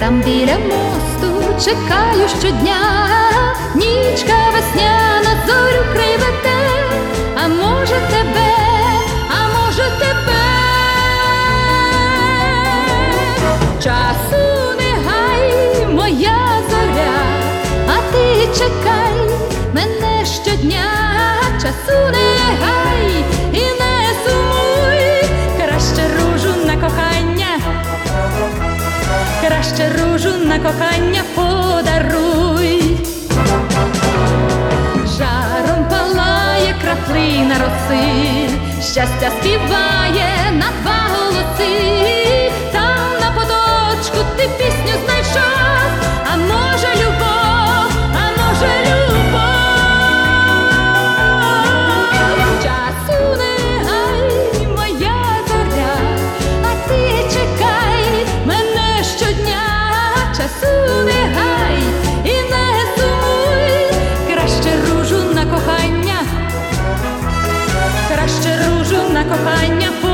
там біля мосту чекаю щодня, нічка весняна зорю кривете, а може тебе, а може тебе. Часу не гай, моя зоря, а ти чекай мене щодня, часу не гай краще ружу на кохання подаруй. Жаром палає краплина роси, щастя співає на два голоси, My fu-